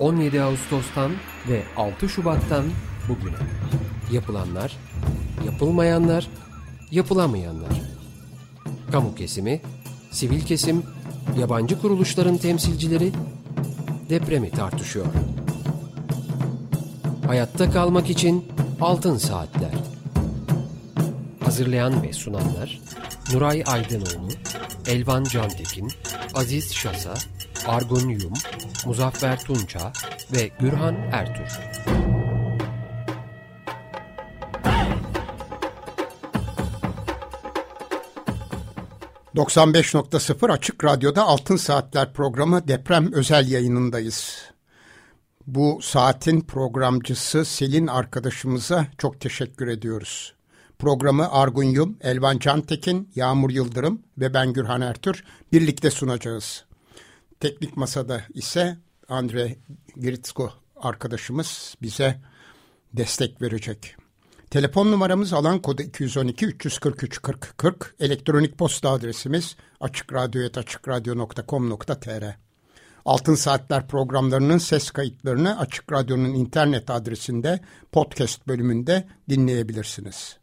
17 Ağustos'tan ve 6 Şubat'tan bugüne. Yapılanlar, yapılmayanlar, yapılamayanlar. Kamu kesimi, sivil kesim, yabancı kuruluşların temsilcileri depremi tartışıyor. Hayatta kalmak için altın saatler. Hazırlayan ve sunanlar Nuray Aydınoğlu, Elvan Cantekin, Aziz Şasa, Argun Yum, Muzaffer Tunça ve Gürhan Ertür. ...95.0 Açık Radyo'da Altın Saatler programı deprem özel yayınındayız. Bu saatin programcısı Selin arkadaşımıza çok teşekkür ediyoruz. Programı Argun Yum, Elvan Cantekin, Yağmur Yıldırım ve ben Gürhan Ertür birlikte sunacağız. Teknik masada ise Andre Gritsko arkadaşımız bize destek verecek. Telefon numaramız alan kodu 212 343 40 40. Elektronik posta adresimiz açıkradyo.com.tr Altın Saatler programlarının ses kayıtlarını Açık Radyo'nun internet adresinde podcast bölümünde dinleyebilirsiniz.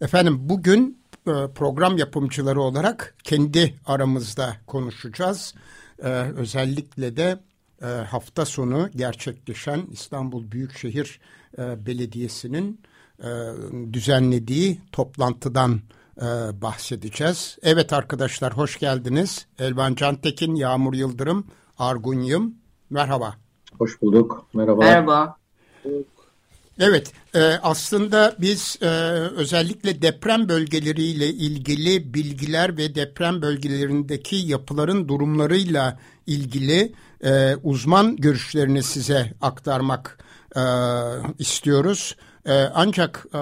Efendim bugün e, program yapımcıları olarak kendi aramızda konuşacağız. Ee, özellikle de e, hafta sonu gerçekleşen İstanbul Büyükşehir e, Belediyesi'nin e, düzenlediği toplantıdan e, bahsedeceğiz. Evet arkadaşlar hoş geldiniz. Elvan Cantekin, Yağmur Yıldırım, Argun Yım. Merhaba. Hoş bulduk. Merhaba. Merhaba. Evet, e, aslında biz e, özellikle deprem bölgeleriyle ilgili bilgiler ve deprem bölgelerindeki yapıların durumlarıyla ilgili e, uzman görüşlerini size aktarmak e, istiyoruz. E, ancak e,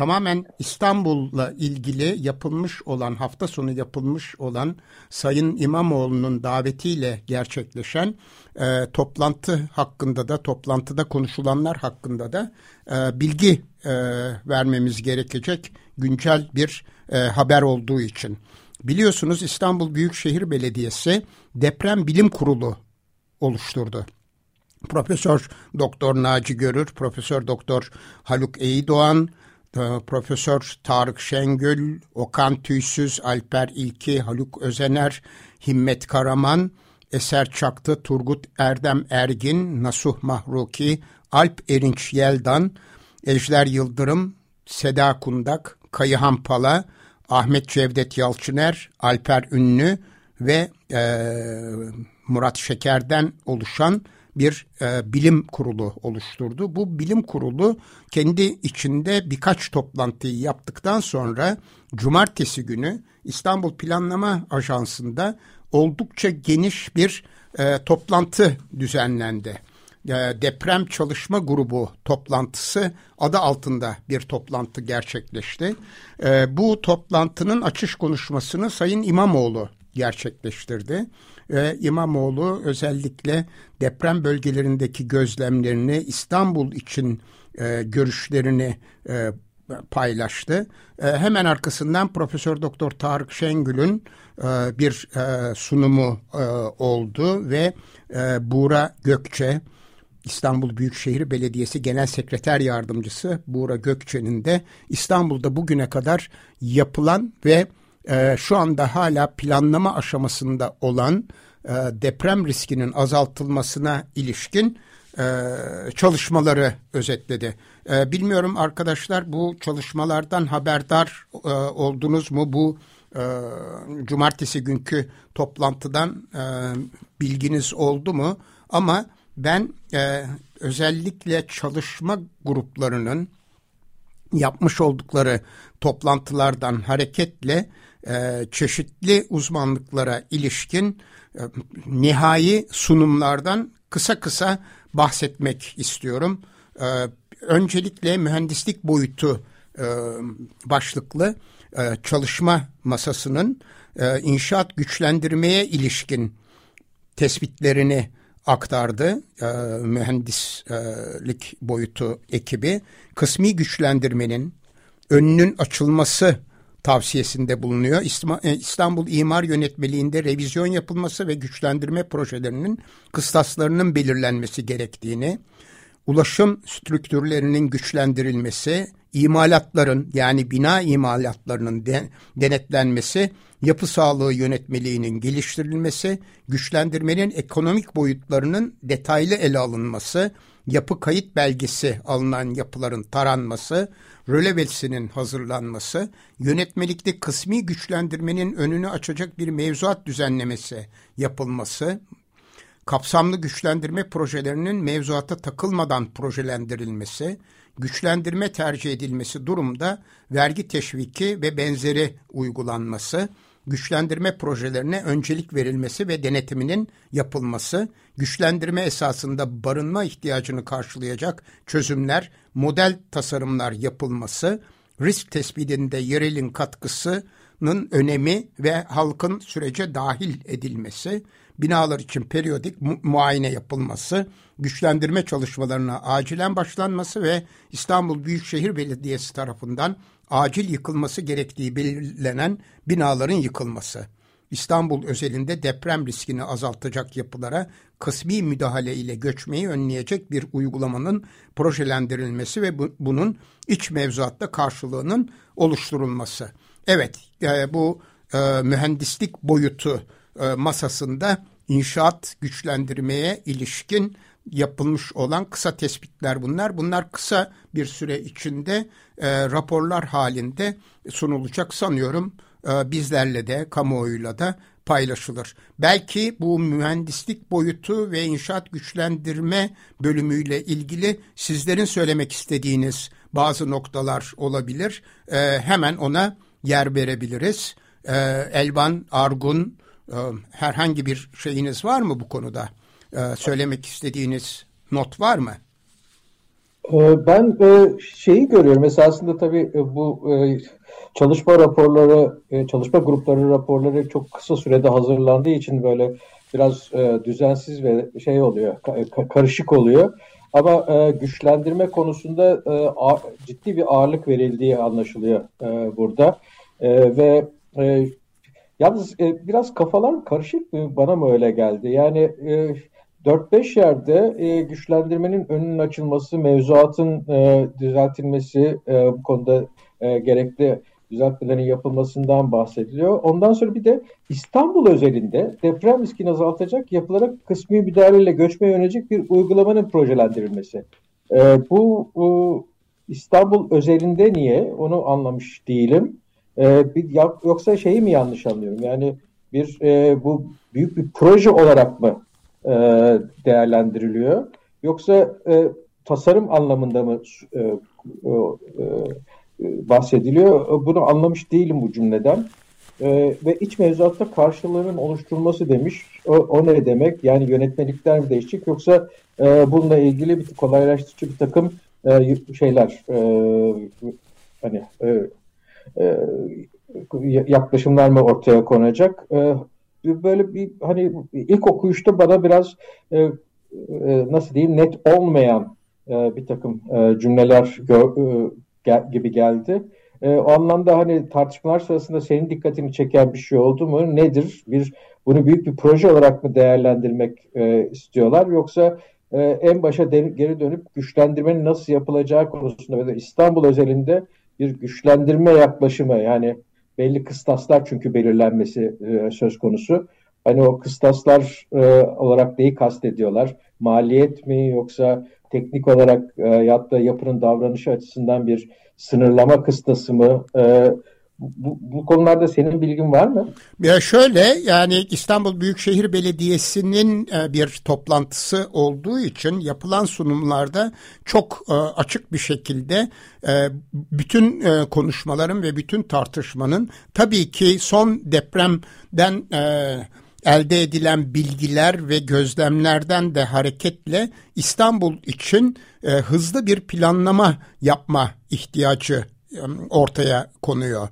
tamamen İstanbul'la ilgili yapılmış olan hafta sonu yapılmış olan Sayın İmamoğlu'nun davetiyle gerçekleşen e, toplantı hakkında da toplantıda konuşulanlar hakkında da e, bilgi e, vermemiz gerekecek güncel bir e, haber olduğu için. Biliyorsunuz İstanbul Büyükşehir Belediyesi Deprem Bilim Kurulu oluşturdu. Profesör Doktor Naci Görür, Profesör Doktor Haluk Eyidoğan, e, Profesör Tarık Şengül, Okan Tüysüz, Alper İlki, Haluk Özener, Himmet Karaman, Eser Çaktı, Turgut Erdem Ergin, Nasuh Mahruki, Alp Erinç Yeldan, Ejder Yıldırım, Seda Kundak, Kayıhan Pala, Ahmet Cevdet Yalçıner, Alper Ünlü ve e, Murat Şeker'den oluşan bir e, bilim kurulu oluşturdu. Bu bilim kurulu kendi içinde birkaç toplantıyı yaptıktan sonra cumartesi günü İstanbul Planlama Ajansı'nda oldukça geniş bir e, toplantı düzenlendi. E, deprem çalışma grubu toplantısı adı altında bir toplantı gerçekleşti. E, bu toplantının açış konuşmasını Sayın İmamoğlu gerçekleştirdi. Ve İmamoğlu özellikle deprem bölgelerindeki gözlemlerini İstanbul için e, görüşlerini e, paylaştı. E, hemen arkasından Profesör Doktor Tarık Şengül'ün e, bir e, sunumu e, oldu ve e, Buğra Gökçe İstanbul Büyükşehir Belediyesi Genel Sekreter Yardımcısı Buğra Gökçe'nin de İstanbul'da bugüne kadar yapılan ve e, şu anda hala planlama aşamasında olan e, deprem riskinin azaltılmasına ilişkin e, çalışmaları özetledi. E, bilmiyorum arkadaşlar bu çalışmalardan haberdar e, oldunuz mu? Bu e, cumartesi günkü toplantıdan e, bilginiz oldu mu? Ama ben e, özellikle çalışma gruplarının yapmış oldukları toplantılardan hareketle e, çeşitli uzmanlıklara ilişkin e, nihai sunumlardan kısa kısa bahsetmek istiyorum. E, öncelikle mühendislik boyutu e, başlıklı e, çalışma masasının e, inşaat güçlendirmeye ilişkin tespitlerini aktardı e, mühendislik boyutu ekibi. Kısmi güçlendirmenin önünün açılması tavsiyesinde bulunuyor. E, İstanbul İmar Yönetmeliğinde revizyon yapılması ve güçlendirme projelerinin kıstaslarının belirlenmesi gerektiğini, ulaşım strüktürlerinin güçlendirilmesi, imalatların yani bina imalatlarının de, denetlenmesi, yapı sağlığı yönetmeliğinin geliştirilmesi, güçlendirmenin ekonomik boyutlarının detaylı ele alınması, yapı kayıt belgesi alınan yapıların taranması, rölevesinin hazırlanması, yönetmelikte kısmi güçlendirmenin önünü açacak bir mevzuat düzenlemesi yapılması, kapsamlı güçlendirme projelerinin mevzuata takılmadan projelendirilmesi, güçlendirme tercih edilmesi durumda vergi teşviki ve benzeri uygulanması, güçlendirme projelerine öncelik verilmesi ve denetiminin yapılması, güçlendirme esasında barınma ihtiyacını karşılayacak çözümler, model tasarımlar yapılması, risk tespitinde yerelin katkısının önemi ve halkın sürece dahil edilmesi, binalar için periyodik mu muayene yapılması, güçlendirme çalışmalarına acilen başlanması ve İstanbul Büyükşehir Belediyesi tarafından acil yıkılması gerektiği belirlenen binaların yıkılması. İstanbul özelinde deprem riskini azaltacak yapılara kısmi müdahale ile göçmeyi önleyecek bir uygulamanın projelendirilmesi ve bu, bunun iç mevzuatta karşılığının oluşturulması. Evet e, bu e, mühendislik boyutu e, masasında inşaat güçlendirmeye ilişkin yapılmış olan kısa tespitler bunlar. Bunlar kısa bir süre içinde e, raporlar halinde sunulacak sanıyorum bizlerle de kamuoyuyla da paylaşılır. Belki bu mühendislik boyutu ve inşaat güçlendirme bölümüyle ilgili sizlerin söylemek istediğiniz bazı noktalar olabilir. E, hemen ona yer verebiliriz. E, Elvan, Argun, e, herhangi bir şeyiniz var mı bu konuda? E, söylemek istediğiniz not var mı? E, ben e, şeyi görüyorum esasında tabii bu çalışma raporları, çalışma grupları raporları çok kısa sürede hazırlandığı için böyle biraz düzensiz ve şey oluyor, karışık oluyor. Ama güçlendirme konusunda ciddi bir ağırlık verildiği anlaşılıyor burada. Ve Yalnız e, biraz kafalar karışık mı? Bana mı öyle geldi? Yani e, 4-5 yerde e, güçlendirmenin önünün açılması, mevzuatın e, düzeltilmesi, e, bu konuda e, gerekli düzeltmelerin yapılmasından bahsediliyor. Ondan sonra bir de İstanbul özelinde deprem riskini azaltacak yapılara kısmi müdahaleyle göçmeye yönelik bir uygulamanın projelendirilmesi. E, bu, bu İstanbul özelinde niye? Onu anlamış değilim. E, bir, yoksa şeyi mi yanlış anlıyorum? Yani bir e, bu büyük bir proje olarak mı e, değerlendiriliyor? Yoksa e, tasarım anlamında mı e, e, bahsediliyor? Bunu anlamış değilim bu cümleden. E, ve iç mevzuatta karşılığının oluşturulması demiş. O, o ne demek? Yani yönetmelikler mi değişecek yoksa e, bununla ilgili bir kolaylaştırıcı bir takım e, şeyler e, hani e, e, yaklaşımlar mı ortaya konacak? E, böyle bir hani ilk okuyuşta bana biraz e, nasıl diyeyim net olmayan bir takım cümleler gibi geldi. o anlamda hani tartışmalar sırasında senin dikkatini çeken bir şey oldu mu? Nedir? Bir bunu büyük bir proje olarak mı değerlendirmek istiyorlar yoksa en başa geri dönüp güçlendirmenin nasıl yapılacağı konusunda ve İstanbul özelinde bir güçlendirme yaklaşımı yani belli kıstaslar çünkü belirlenmesi e, söz konusu. Hani o kıstaslar e, olarak neyi kastediyorlar? Maliyet mi yoksa teknik olarak e, ya da yapının davranışı açısından bir sınırlama kıstası mı? E, bu, bu konularda senin bilgin var mı? Ya şöyle yani İstanbul Büyükşehir Belediyesi'nin e, bir toplantısı olduğu için yapılan sunumlarda çok e, açık bir şekilde e, bütün konuşmaların ve bütün tartışmanın tabii ki son depremden elde edilen bilgiler ve gözlemlerden de hareketle İstanbul için hızlı bir planlama yapma ihtiyacı ortaya konuyor.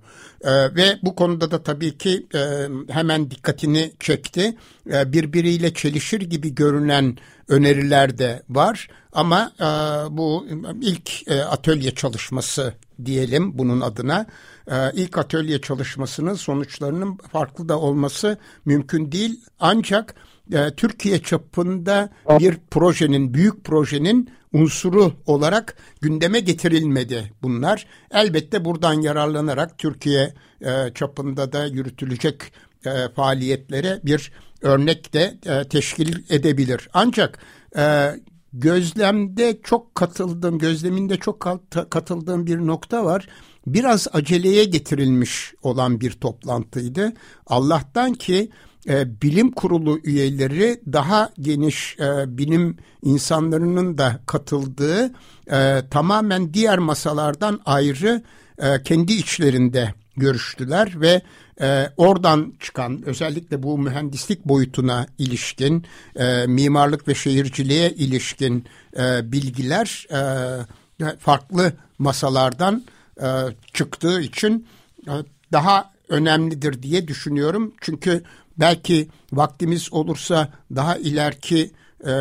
Ve bu konuda da tabii ki hemen dikkatini çekti. Birbiriyle çelişir gibi görünen öneriler de var. Ama bu ilk atölye çalışması diyelim bunun adına. İlk atölye çalışmasının sonuçlarının farklı da olması mümkün değil. Ancak Türkiye çapında bir projenin, büyük projenin unsuru olarak gündeme getirilmedi bunlar. Elbette buradan yararlanarak Türkiye e, çapında da yürütülecek e, faaliyetlere bir örnek de e, teşkil edebilir. Ancak gözlemde çok katıldığım, gözleminde çok katıldığım bir nokta var. Biraz aceleye getirilmiş olan bir toplantıydı. Allah'tan ki e, bilim kurulu üyeleri daha geniş e, bilim insanlarının da katıldığı e, tamamen diğer masalardan ayrı e, kendi içlerinde görüştüler ve e, oradan çıkan özellikle bu mühendislik boyutuna ilişkin e, mimarlık ve şehirciliğe ilişkin e, bilgiler e, farklı masalardan e, çıktığı için e, daha önemlidir diye düşünüyorum. Çünkü belki vaktimiz olursa daha ileriki e,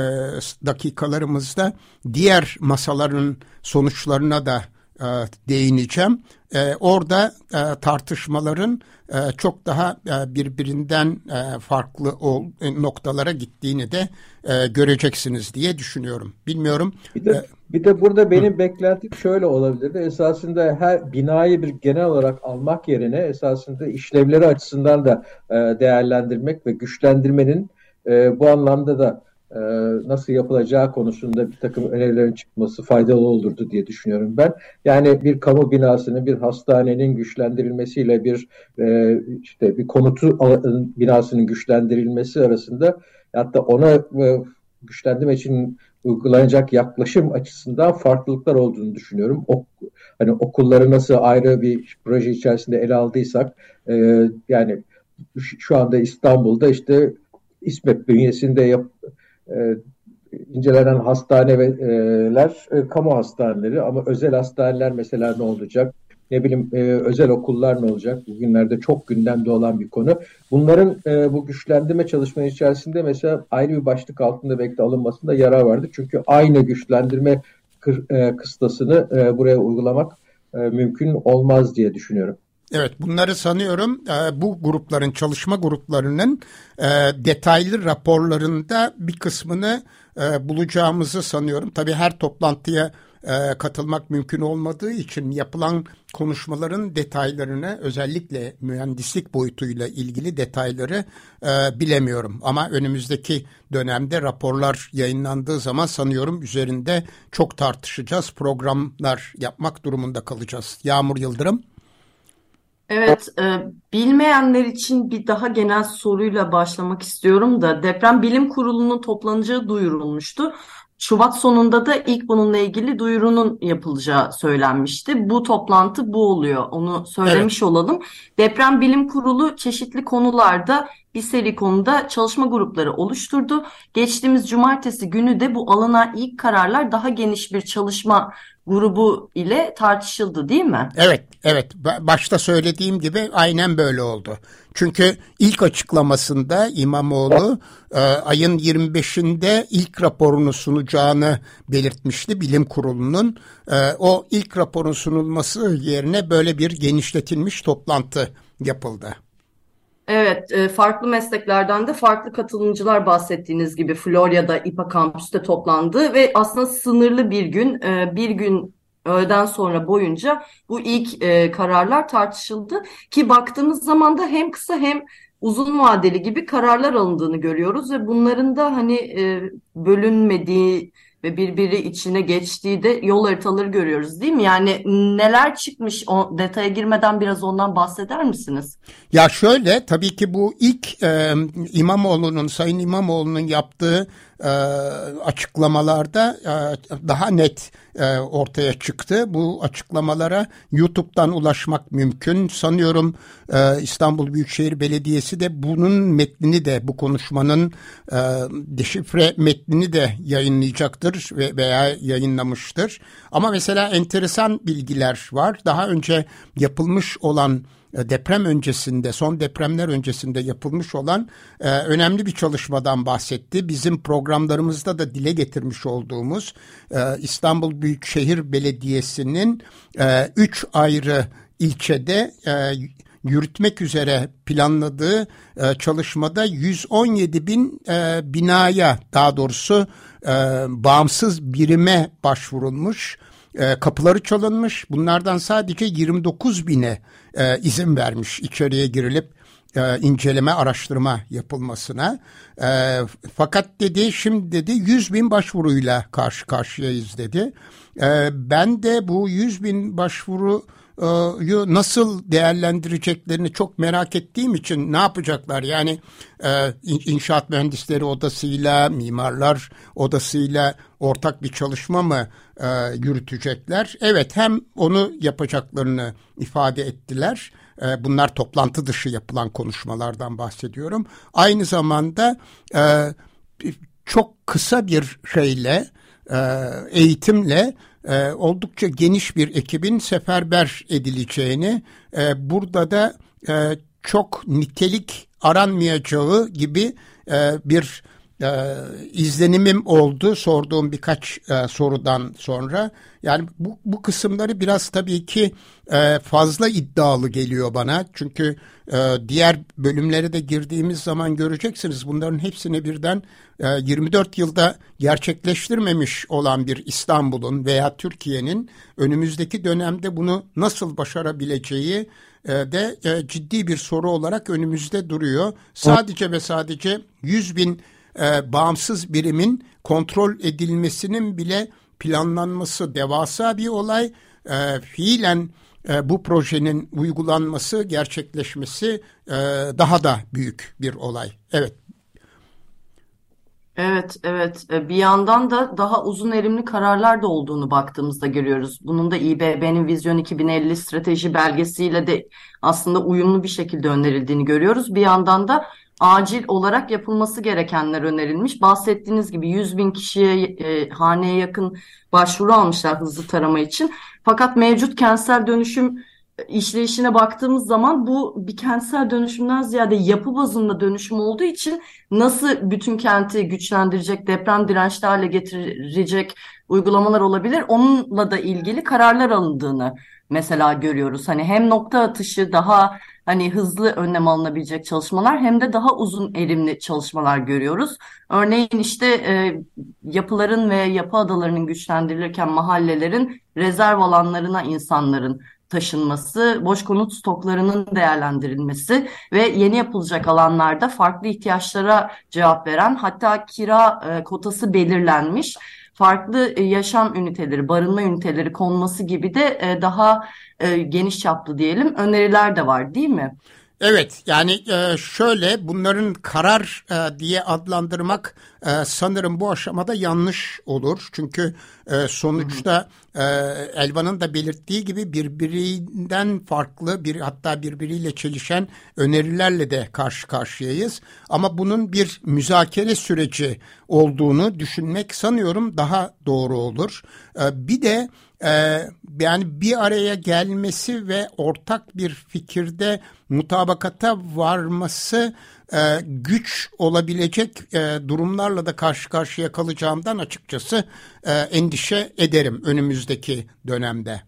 dakikalarımızda diğer masaların sonuçlarına da e, değineceğim. E, orada e, tartışmaların e, çok daha e, birbirinden e, farklı ol, e, noktalara gittiğini de e, göreceksiniz diye düşünüyorum. Bilmiyorum. Bir de, e, bir de burada benim hı. beklentim şöyle olabilirdi. Esasında her binayı bir genel olarak almak yerine esasında işlevleri açısından da e, değerlendirmek ve güçlendirmenin e, bu anlamda da e, nasıl yapılacağı konusunda bir takım önerilerin çıkması faydalı olurdu diye düşünüyorum ben. Yani bir kamu binasının, bir hastanenin güçlendirilmesiyle bir e, işte bir konutu binasının güçlendirilmesi arasında hatta ona e, güçlendirme için uygulanacak yaklaşım açısından farklılıklar olduğunu düşünüyorum. O, hani okulları nasıl ayrı bir proje içerisinde ele aldıysak e, yani şu anda İstanbul'da işte İSMET bünyesinde yap, e, incelenen hastaneler e, kamu hastaneleri ama özel hastaneler mesela ne olacak? Ne bileyim e, özel okullar ne olacak? Bugünlerde çok gündemde olan bir konu. Bunların e, bu güçlendirme çalışmaları içerisinde mesela ayrı bir başlık altında belki alınmasında yarar vardı. Çünkü aynı güçlendirme kır, e, kıstasını e, buraya uygulamak e, mümkün olmaz diye düşünüyorum. Evet bunları sanıyorum e, bu grupların çalışma gruplarının e, detaylı raporlarında bir kısmını e, bulacağımızı sanıyorum. Tabii her toplantıya katılmak mümkün olmadığı için yapılan konuşmaların detaylarını özellikle mühendislik boyutuyla ilgili detayları e, bilemiyorum. Ama önümüzdeki dönemde raporlar yayınlandığı zaman sanıyorum üzerinde çok tartışacağız, programlar yapmak durumunda kalacağız. Yağmur Yıldırım. Evet, e, bilmeyenler için bir daha genel soruyla başlamak istiyorum da deprem bilim kurulunun toplanacağı duyurulmuştu. Şubat sonunda da ilk bununla ilgili duyurunun yapılacağı söylenmişti. Bu toplantı bu oluyor. Onu söylemiş evet. olalım. Deprem Bilim Kurulu çeşitli konularda bir seri konuda çalışma grupları oluşturdu. Geçtiğimiz cumartesi günü de bu alana ilk kararlar daha geniş bir çalışma grubu ile tartışıldı değil mi? Evet, evet. Başta söylediğim gibi aynen böyle oldu. Çünkü ilk açıklamasında İmamoğlu e, ayın 25'inde ilk raporunu sunacağını belirtmişti bilim kurulunun. E, o ilk raporun sunulması yerine böyle bir genişletilmiş toplantı yapıldı. Evet, e, farklı mesleklerden de farklı katılımcılar bahsettiğiniz gibi Florya'da İPA kampüste toplandı ve aslında sınırlı bir gün, e, bir gün öğleden sonra boyunca bu ilk e, kararlar tartışıldı ki baktığımız zaman da hem kısa hem uzun vadeli gibi kararlar alındığını görüyoruz ve bunların da hani bölünmediği ve birbiri içine geçtiği de yol haritaları görüyoruz değil mi? Yani neler çıkmış o detaya girmeden biraz ondan bahseder misiniz? Ya şöyle tabii ki bu ilk e, İmamoğlu'nun Sayın İmamoğlu'nun yaptığı e, açıklamalarda e, daha net e, ortaya çıktı. Bu açıklamalara YouTube'dan ulaşmak mümkün. Sanıyorum e, İstanbul Büyükşehir Belediyesi de bunun metnini de bu konuşmanın e, deşifre metnini de yayınlayacaktır ve veya yayınlamıştır. Ama mesela enteresan bilgiler var. Daha önce yapılmış olan deprem öncesinde, son depremler öncesinde yapılmış olan e, önemli bir çalışmadan bahsetti. Bizim programlarımızda da dile getirmiş olduğumuz e, İstanbul Büyükşehir Belediyesi'nin e, üç ayrı ilçede e, yürütmek üzere planladığı e, çalışmada 117 bin e, binaya daha doğrusu e, bağımsız birime başvurulmuş e, kapıları çalınmış. Bunlardan sadece 29 bine e, izin vermiş içeriye girilip e, inceleme, araştırma yapılmasına. E, fakat dedi şimdi dedi 100 bin başvuruyla karşı karşıyayız dedi. E, ben de bu 100 bin başvuru nasıl değerlendireceklerini çok merak ettiğim için ne yapacaklar? Yani e, inşaat mühendisleri odasıyla, mimarlar odasıyla ortak bir çalışma mı e, yürütecekler? Evet hem onu yapacaklarını ifade ettiler. E, bunlar toplantı dışı yapılan konuşmalardan bahsediyorum. Aynı zamanda çok kısa bir şeyle, eğitimle e, oldukça geniş bir ekibin seferber edileceğini, e, burada da e, çok nitelik aranmayacağı gibi e, bir e, izlenimim oldu sorduğum birkaç e, sorudan sonra. Yani bu, bu kısımları biraz tabii ki e, fazla iddialı geliyor bana. Çünkü e, diğer bölümlere de girdiğimiz zaman göreceksiniz bunların hepsini birden e, 24 yılda gerçekleştirmemiş olan bir İstanbul'un veya Türkiye'nin önümüzdeki dönemde bunu nasıl başarabileceği e, de e, ciddi bir soru olarak önümüzde duruyor. Sadece ve sadece 100 bin e, bağımsız birimin kontrol edilmesinin bile planlanması devasa bir olay. E, fiilen e, bu projenin uygulanması, gerçekleşmesi e, daha da büyük bir olay. Evet. Evet, evet. E, bir yandan da daha uzun erimli kararlar da olduğunu baktığımızda görüyoruz. Bunun da İBB'nin Vizyon 2050 strateji belgesiyle de aslında uyumlu bir şekilde önerildiğini görüyoruz. Bir yandan da acil olarak yapılması gerekenler önerilmiş. Bahsettiğiniz gibi 100 bin kişiye e, haneye yakın başvuru almışlar hızlı tarama için. Fakat mevcut kentsel dönüşüm işleyişine baktığımız zaman bu bir kentsel dönüşümden ziyade yapı bazında dönüşüm olduğu için nasıl bütün kenti güçlendirecek, deprem dirençli getirecek uygulamalar olabilir. Onunla da ilgili kararlar alındığını mesela görüyoruz. Hani hem nokta atışı daha hani hızlı önlem alınabilecek çalışmalar hem de daha uzun erimli çalışmalar görüyoruz. Örneğin işte e, yapıların ve yapı adalarının güçlendirilirken mahallelerin rezerv alanlarına insanların taşınması, boş konut stoklarının değerlendirilmesi ve yeni yapılacak alanlarda farklı ihtiyaçlara cevap veren hatta kira e, kotası belirlenmiş farklı e, yaşam üniteleri, barınma üniteleri konması gibi de e, daha e, geniş çaplı diyelim öneriler de var değil mi? Evet yani şöyle bunların karar diye adlandırmak sanırım bu aşamada yanlış olur. Çünkü sonuçta Elvan'ın da belirttiği gibi birbirinden farklı bir hatta birbiriyle çelişen önerilerle de karşı karşıyayız. Ama bunun bir müzakere süreci olduğunu düşünmek sanıyorum daha doğru olur. Bir de ee, yani bir araya gelmesi ve ortak bir fikirde mutabakata varması e, güç olabilecek e, durumlarla da karşı karşıya kalacağımdan açıkçası e, endişe ederim önümüzdeki dönemde.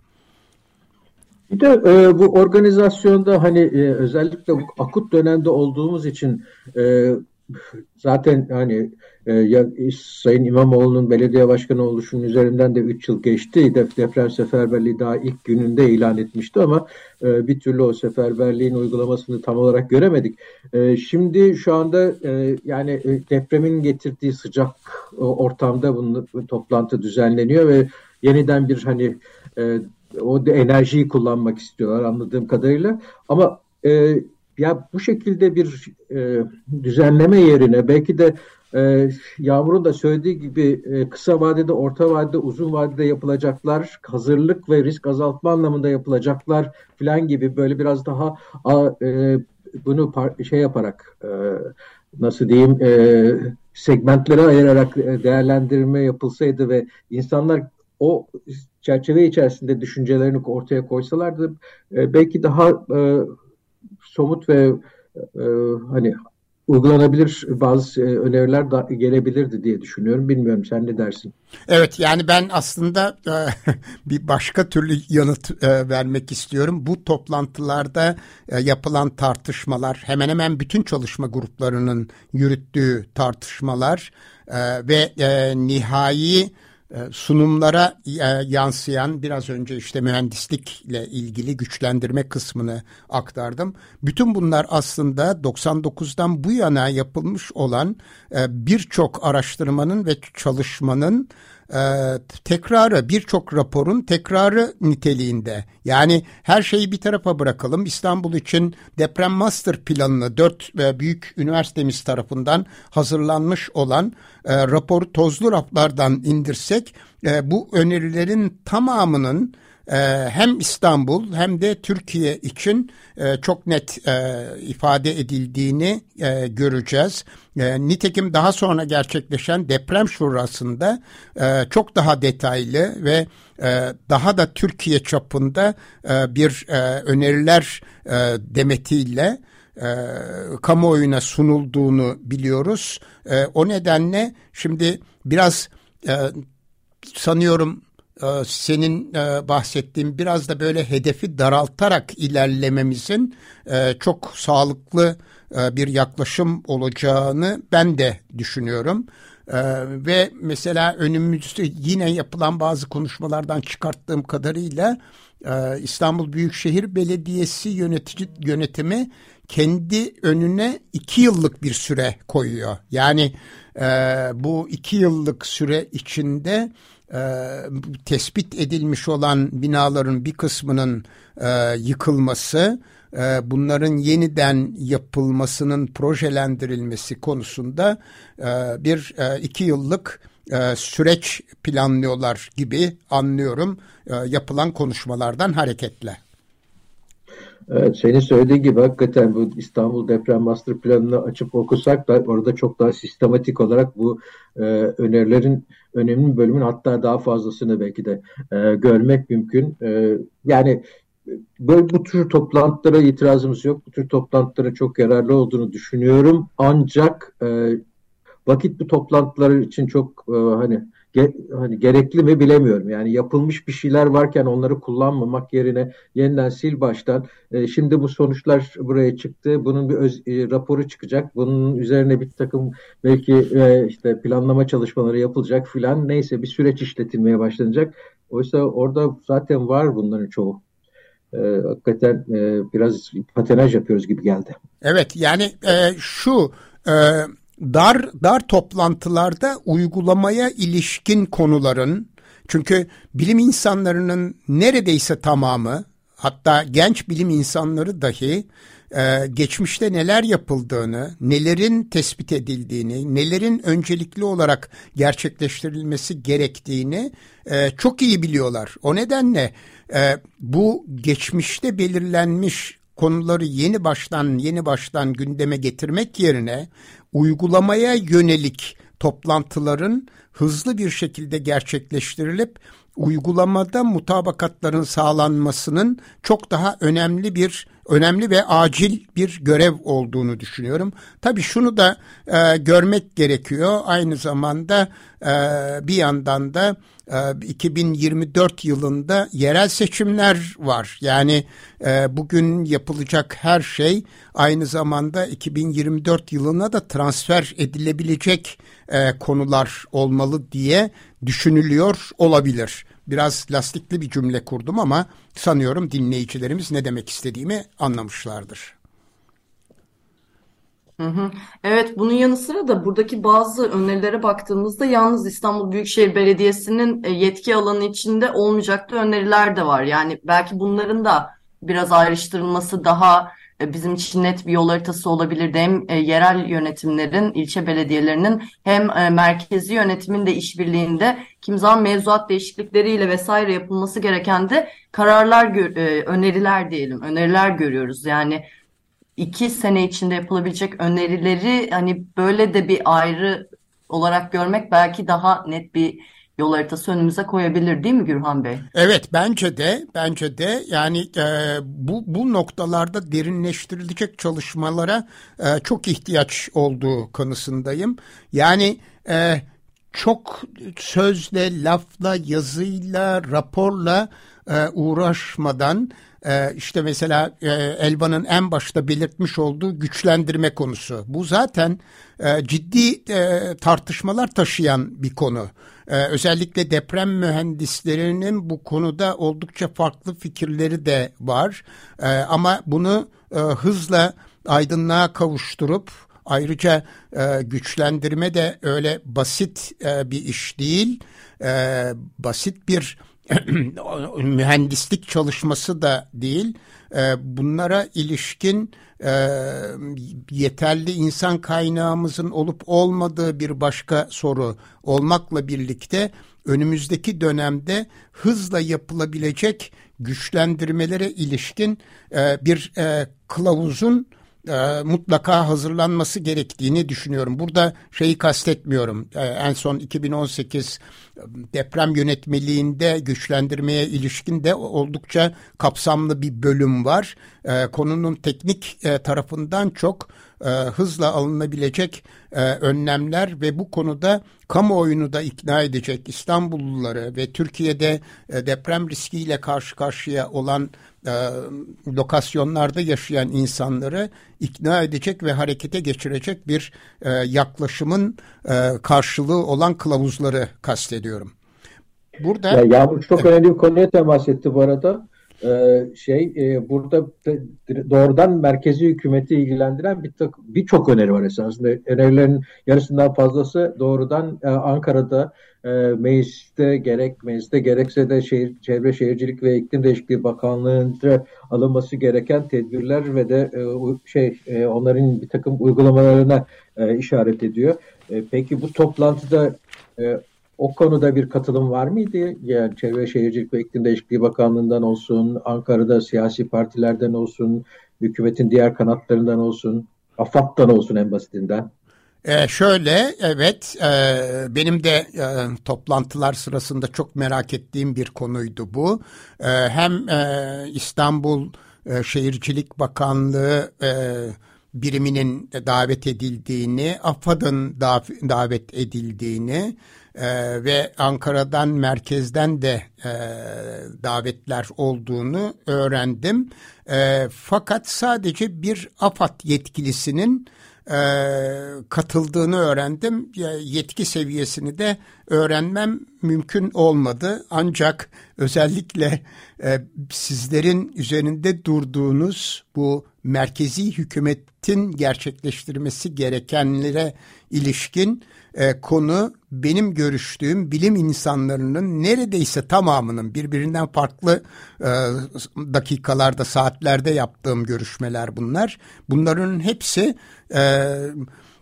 Bir de e, bu organizasyonda hani e, özellikle akut dönemde olduğumuz için e, zaten hani e, ya, Sayın İmamoğlu'nun belediye başkanı oluşunun üzerinden de 3 yıl geçti. Def, deprem seferberliği daha ilk gününde ilan etmişti ama e, bir türlü o seferberliğin uygulamasını tam olarak göremedik. E, şimdi şu anda e, yani e, depremin getirdiği sıcak ortamda bunun toplantı düzenleniyor ve yeniden bir hani e, o enerjiyi kullanmak istiyorlar anladığım kadarıyla. Ama e, ya bu şekilde bir e, düzenleme yerine belki de e, Yağmur'un da söylediği gibi e, kısa vadede, orta vadede, uzun vadede yapılacaklar, hazırlık ve risk azaltma anlamında yapılacaklar falan gibi böyle biraz daha a, e, bunu şey yaparak e, nasıl diyeyim e, segmentlere ayırarak e, değerlendirme yapılsaydı ve insanlar o çerçeve içerisinde düşüncelerini ortaya koysalardı e, belki daha e, somut ve e, hani uygulanabilir bazı e, öneriler da gelebilirdi diye düşünüyorum. Bilmiyorum sen ne dersin? Evet yani ben aslında e, bir başka türlü yanıt e, vermek istiyorum. Bu toplantılarda yapılan tartışmalar hemen hemen bütün çalışma gruplarının yürüttüğü tartışmalar ve nihai sunumlara e, yansıyan biraz önce işte mühendislikle ilgili güçlendirme kısmını aktardım. Bütün bunlar aslında 99'dan bu yana yapılmış olan e, birçok araştırmanın ve çalışmanın e, tekrarı birçok raporun tekrarı niteliğinde. Yani her şeyi bir tarafa bırakalım. İstanbul için deprem master planını dört e, büyük üniversitemiz tarafından hazırlanmış olan e, raporu tozlu raflardan indirsek e, bu önerilerin tamamının hem İstanbul hem de Türkiye için e, çok net e, ifade edildiğini e, göreceğiz. Nitekim daha sonra gerçekleşen deprem şurasında çok daha detaylı ve daha da Türkiye çapında bir öneriler demetiyle kamuoyuna sunulduğunu biliyoruz. o nedenle şimdi biraz sanıyorum e, senin e, bahsettiğin biraz da böyle hedefi daraltarak ilerlememizin e, çok sağlıklı bir yaklaşım olacağını ben de düşünüyorum. Ve mesela önümüzde yine yapılan bazı konuşmalardan çıkarttığım kadarıyla İstanbul Büyükşehir Belediyesi yönetici, yönetimi kendi önüne iki yıllık bir süre koyuyor. Yani bu iki yıllık süre içinde e, tespit edilmiş olan binaların bir kısmının e, yıkılması, e, bunların yeniden yapılmasının projelendirilmesi konusunda e, bir e, iki yıllık e, süreç planlıyorlar gibi anlıyorum e, yapılan konuşmalardan hareketle. Evet, senin söylediğin gibi hakikaten bu İstanbul Deprem Master Planı'nı açıp okusak da orada çok daha sistematik olarak bu e, önerilerin önemli bölümün hatta daha fazlasını belki de e, görmek mümkün. E, yani böyle bu tür toplantılara itirazımız yok. Bu tür toplantıların çok yararlı olduğunu düşünüyorum. Ancak e, vakit bu toplantılar için çok e, hani ge, hani gerekli mi bilemiyorum. Yani yapılmış bir şeyler varken onları kullanmamak yerine yeniden sil baştan. E, şimdi bu sonuçlar buraya çıktı. Bunun bir öz, e, raporu çıkacak. Bunun üzerine bir takım belki e, işte planlama çalışmaları yapılacak filan. Neyse bir süreç işletilmeye başlanacak. Oysa orada zaten var bunların çoğu. E, hakikaten e, biraz patenaj yapıyoruz gibi geldi. Evet yani e, şu e, dar dar toplantılarda uygulamaya ilişkin konuların çünkü bilim insanlarının neredeyse tamamı hatta genç bilim insanları dahi e, geçmişte neler yapıldığını, nelerin tespit edildiğini, nelerin öncelikli olarak gerçekleştirilmesi gerektiğini e, çok iyi biliyorlar. O nedenle e, bu geçmişte belirlenmiş konuları yeni baştan yeni baştan gündeme getirmek yerine uygulamaya yönelik toplantıların hızlı bir şekilde gerçekleştirilip uygulamada mutabakatların sağlanmasının çok daha önemli bir önemli ve acil bir görev olduğunu düşünüyorum. Tabii şunu da e, görmek gerekiyor. Aynı zamanda e, bir yandan da e, 2024 yılında yerel seçimler var. Yani e, bugün yapılacak her şey aynı zamanda 2024 yılına da transfer edilebilecek e, konular olmalı diye düşünülüyor olabilir. Biraz lastikli bir cümle kurdum ama sanıyorum dinleyicilerimiz ne demek istediğimi anlamışlardır. Evet, bunun yanı sıra da buradaki bazı önerilere baktığımızda yalnız İstanbul Büyükşehir Belediyesi'nin e, yetki alanı içinde olmayacak öneriler de var. Yani belki bunların da biraz ayrıştırılması daha bizim için net bir yol haritası olabilirdi. Hem e, yerel yönetimlerin, ilçe belediyelerinin hem e, merkezi yönetimin de işbirliğinde kim zaman mevzuat değişiklikleriyle vesaire yapılması gereken de kararlar, öneriler diyelim, öneriler görüyoruz. Yani iki sene içinde yapılabilecek önerileri hani böyle de bir ayrı olarak görmek belki daha net bir yol haritası önümüze koyabilir değil mi Gürhan Bey? Evet bence de bence de yani e, bu bu noktalarda derinleştirilecek çalışmalara e, çok ihtiyaç olduğu kanısındayım. Yani e, çok sözle, lafla, yazıyla, raporla e, uğraşmadan e, işte mesela e, Elvan'ın en başta belirtmiş olduğu güçlendirme konusu. Bu zaten e, ciddi e, tartışmalar taşıyan bir konu. E, özellikle deprem mühendislerinin bu konuda oldukça farklı fikirleri de var. E, ama bunu e, hızla aydınlığa kavuşturup ayrıca e, güçlendirme de öyle basit e, bir iş değil. E, basit bir mühendislik çalışması da değil. E, bunlara ilişkin e, yeterli insan kaynağımızın olup olmadığı bir başka soru olmakla birlikte önümüzdeki dönemde hızla yapılabilecek güçlendirmelere ilişkin e, bir e, kılavuzun e, mutlaka hazırlanması gerektiğini düşünüyorum. Burada şeyi kastetmiyorum. E, en son 2018 e, deprem yönetmeliğinde güçlendirmeye ilişkin de oldukça kapsamlı bir bölüm var. E, konunun teknik e, tarafından çok e, hızla alınabilecek e, önlemler ve bu konuda kamuoyunu da ikna edecek İstanbulluları ve Türkiye'de e, deprem riskiyle karşı karşıya olan e, lokasyonlarda yaşayan insanları ikna edecek ve harekete geçirecek bir e, yaklaşımın e, karşılığı olan kılavuzları kastediyorum. Burada ya Yağmur çok evet. önemli bir konuya temas etti bu arada. Ee, şey e, burada doğrudan merkezi hükümeti ilgilendiren bir birçok öneri var esasında. Önerilerin yarısından fazlası doğrudan e, Ankara'da e, mecliste gerek mecliste gerekse de şehir, Çevre Şehircilik ve İklim Değişikliği Bakanlığı'nca alınması gereken tedbirler ve de e, şey e, onların bir takım uygulamalarına e, işaret ediyor. E, peki bu toplantıda e, o konuda bir katılım var mıydı? Yani Çevre Şehircilik ve İklim Değişikliği Bakanlığı'ndan olsun, Ankara'da siyasi partilerden olsun, hükümetin diğer kanatlarından olsun, AFAD'dan olsun en basitinden. Ee, şöyle evet e, benim de e, toplantılar sırasında çok merak ettiğim bir konuydu bu. E, hem e, İstanbul e, Şehircilik Bakanlığı e, biriminin davet edildiğini, AFAD'ın davet edildiğini e, ve Ankara'dan merkezden de e, davetler olduğunu öğrendim. E, fakat sadece bir AFAD yetkilisinin e, katıldığını öğrendim. Yetki seviyesini de öğrenmem mümkün olmadı. Ancak özellikle e, sizlerin üzerinde durduğunuz bu merkezi hükümetin gerçekleştirmesi gerekenlere ilişkin e, konu benim görüştüğüm bilim insanlarının neredeyse tamamının birbirinden farklı e, dakikalarda, saatlerde yaptığım görüşmeler bunlar. Bunların hepsi e,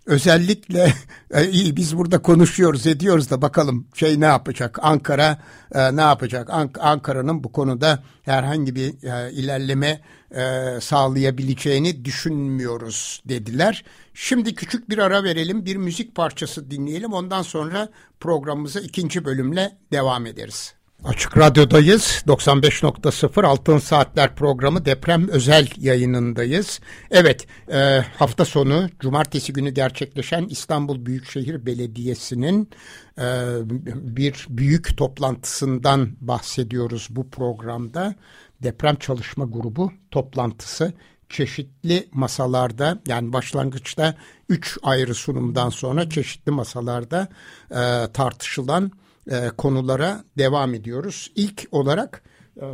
özellikle e, iyi biz burada konuşuyoruz ediyoruz da bakalım şey ne yapacak Ankara e, ne yapacak Ank Ankara'nın bu konuda herhangi bir e, ilerleme e, sağlayabileceğini düşünmüyoruz dediler. Şimdi küçük bir ara verelim bir müzik parçası dinleyelim ondan sonra programımıza ikinci bölümle devam ederiz. Açık Radyo'dayız. 95.0 Altın Saatler programı deprem özel yayınındayız. Evet e, hafta sonu cumartesi günü gerçekleşen İstanbul Büyükşehir Belediyesi'nin e, bir büyük toplantısından bahsediyoruz bu programda. Deprem Çalışma Grubu toplantısı çeşitli masalarda yani başlangıçta üç ayrı sunumdan sonra çeşitli masalarda e, tartışılan e, konulara devam ediyoruz. İlk olarak e,